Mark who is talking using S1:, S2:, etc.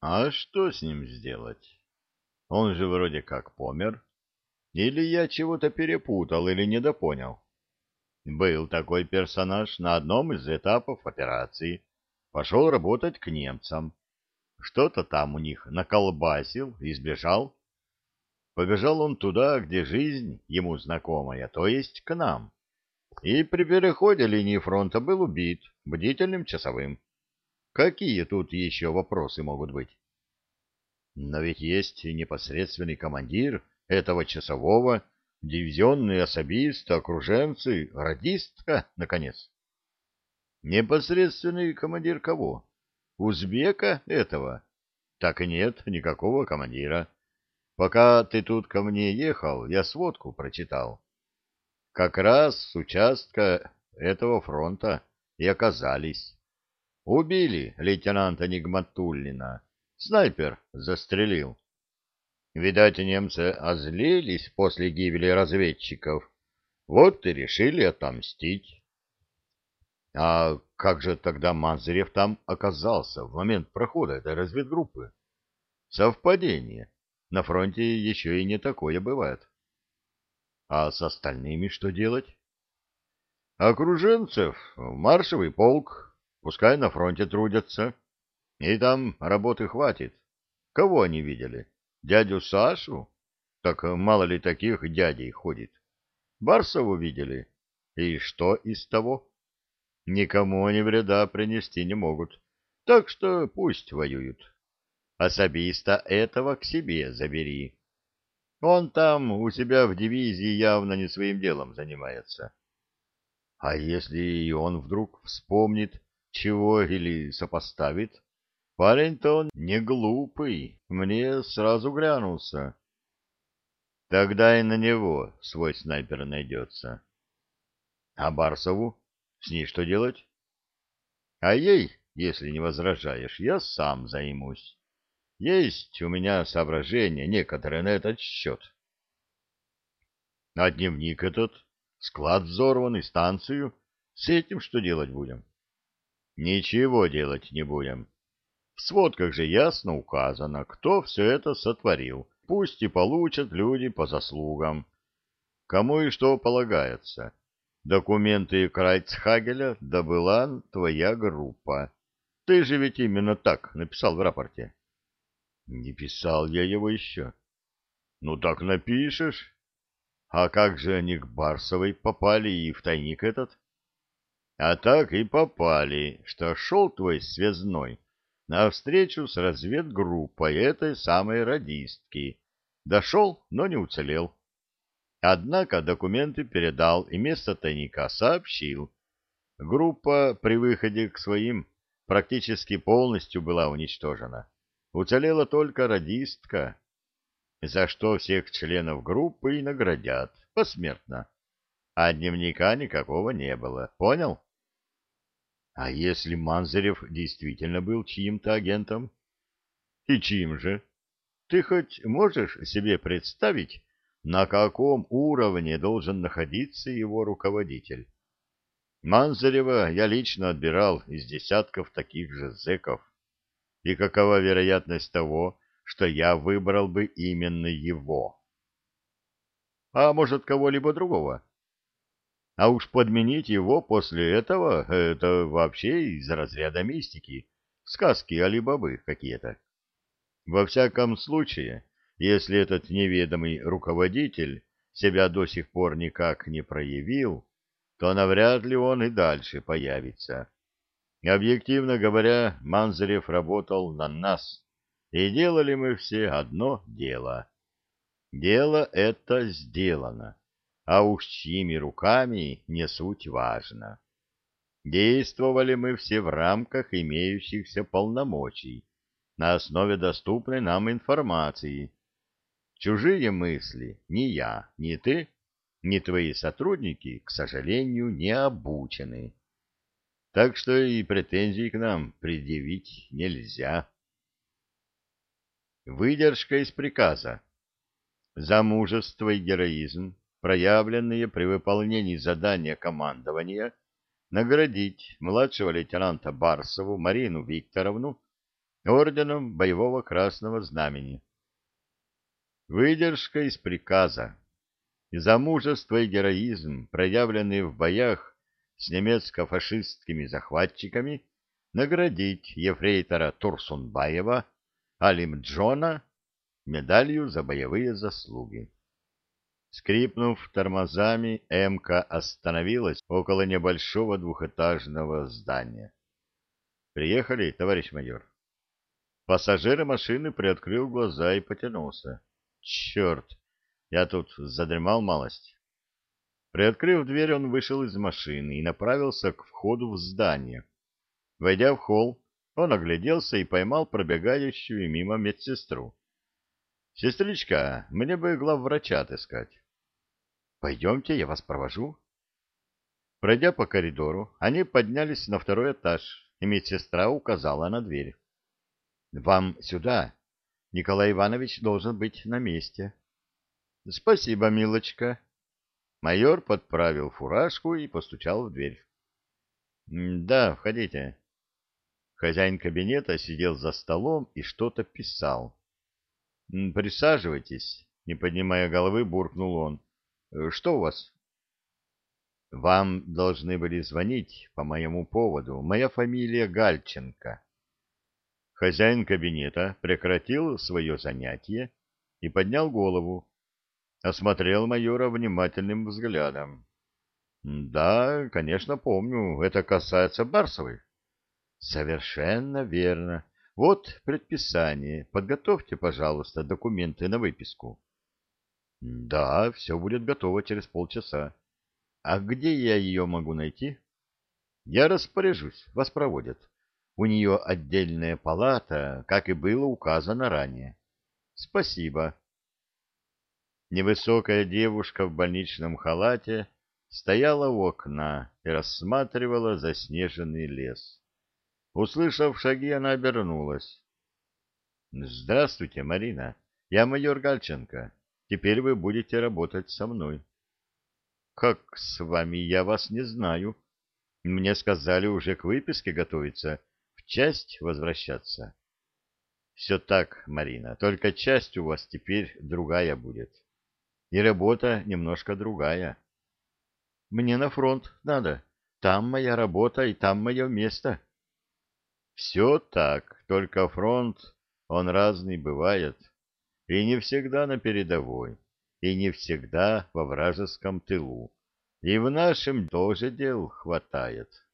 S1: А что с ним сделать? Он же вроде как помер. Или я чего-то перепутал или недопонял. Был такой персонаж на одном из этапов операции. Пошел работать к немцам. Что-то там у них наколбасил и сбежал. Побежал он туда, где жизнь ему знакомая, то есть к нам. И при переходе линии фронта был убит бдительным часовым. Какие тут еще вопросы могут быть? Но ведь есть непосредственный командир этого часового, дивизионный особист, окруженцы, радистка, наконец. Непосредственный командир кого? Узбека этого? Так и нет никакого командира. Пока ты тут ко мне ехал, я сводку прочитал. Как раз с участка этого фронта и оказались. Убили лейтенанта Нигматуллина. Снайпер застрелил. Видать, немцы озлились после гибели разведчиков. Вот и решили отомстить. А как же тогда Мазырев там оказался в момент прохода этой разведгруппы? Совпадение. На фронте еще и не такое бывает. А с остальными что делать? Окруженцев, маршевый полк, пускай на фронте трудятся. И там работы хватит. Кого они видели? Дядю Сашу? Так мало ли таких дядей ходит. Барсову видели? И что из того? Никому они вреда принести не могут. Так что пусть воюют. Особиста этого к себе забери. Он там у себя в дивизии явно не своим делом занимается. А если и он вдруг вспомнит чего или сопоставит? Парень-то он не глупый, мне сразу глянулся. Тогда и на него свой снайпер найдется. А Барсову? С ней что делать? А ей, если не возражаешь, я сам займусь. Есть у меня соображения некоторые на этот счет. А дневник этот, склад взорванный, станцию, с этим что делать будем? Ничего делать не будем. В сводках же ясно указано, кто все это сотворил. Пусть и получат люди по заслугам. Кому и что полагается. Документы Крайцхагеля добыла твоя группа. Ты же ведь именно так написал в рапорте. Не писал я его еще. Ну так напишешь. А как же они к Барсовой попали и в тайник этот? А так и попали, что шел твой связной на встречу с разведгруппой этой самой радистки. Дошел, но не уцелел. Однако документы передал и место тайника сообщил. Группа при выходе к своим практически полностью была уничтожена. Уцелела только радистка, за что всех членов группы и наградят посмертно. А дневника никакого не было. Понял? А если Манзарев действительно был чьим-то агентом? И чьим же? Ты хоть можешь себе представить, на каком уровне должен находиться его руководитель? Манзарева я лично отбирал из десятков таких же зэков и какова вероятность того, что я выбрал бы именно его? А может, кого-либо другого? А уж подменить его после этого — это вообще из разряда мистики, сказки Али-Бабы какие-то. Во всяком случае, если этот неведомый руководитель себя до сих пор никак не проявил, то навряд ли он и дальше появится. Объективно говоря, Манзарев работал на нас, и делали мы все одно дело. Дело это сделано, а уж чьими руками не суть важно. Действовали мы все в рамках имеющихся полномочий, на основе доступной нам информации. Чужие мысли ни я, ни ты, ни твои сотрудники, к сожалению, не обучены так что и претензий к нам предъявить нельзя. Выдержка из приказа. За мужество и героизм, проявленные при выполнении задания командования, наградить младшего лейтенанта Барсову Марину Викторовну орденом Боевого Красного Знамени. Выдержка из приказа. За мужество и героизм, проявленные в боях с немецко-фашистскими захватчиками, наградить ефрейтора Турсунбаева Алим Джона медалью за боевые заслуги. Скрипнув тормозами, МК остановилась около небольшого двухэтажного здания. «Приехали, товарищ майор?» Пассажир машины приоткрыл глаза и потянулся. «Черт! Я тут задремал малость». Приоткрыв дверь, он вышел из машины и направился к входу в здание. Войдя в холл, он огляделся и поймал пробегающую мимо медсестру. «Сестричка, мне бы главврача отыскать». Пойдемте, я вас провожу. Пройдя по коридору, они поднялись на второй этаж, и медсестра указала на дверь. — Вам сюда. Николай Иванович должен быть на месте. — Спасибо, милочка. Майор подправил фуражку и постучал в дверь. — Да, входите. Хозяин кабинета сидел за столом и что-то писал. — Присаживайтесь, не поднимая головы, буркнул он. Э, что у вас? Вам должны были звонить по моему поводу. Моя фамилия Гальченко. Хозяин кабинета прекратил свое занятие и поднял голову. Осмотрел майора внимательным взглядом. Да, конечно, помню. Это касается Барсовой. Совершенно верно. Вот предписание. Подготовьте, пожалуйста, документы на выписку. Да, все будет готово через полчаса. А где я ее могу найти? Я распоряжусь, вас проводят. У нее отдельная палата, как и было указано ранее. Спасибо. Невысокая девушка в больничном халате стояла у окна и рассматривала заснеженный лес. Услышав шаги, она обернулась. — Здравствуйте, Марина. Я майор Гальченко. Теперь вы будете работать со мной. Как с вами? Я вас не знаю. Мне сказали уже к выписке готовиться, в часть возвращаться. Все так, Марина, только часть у вас теперь другая будет. И работа немножко другая. Мне на фронт надо. Там моя работа и там мое место. Все так, только фронт, он разный бывает и не всегда на передовой, и не всегда во вражеском тылу. И в нашем тоже дел хватает.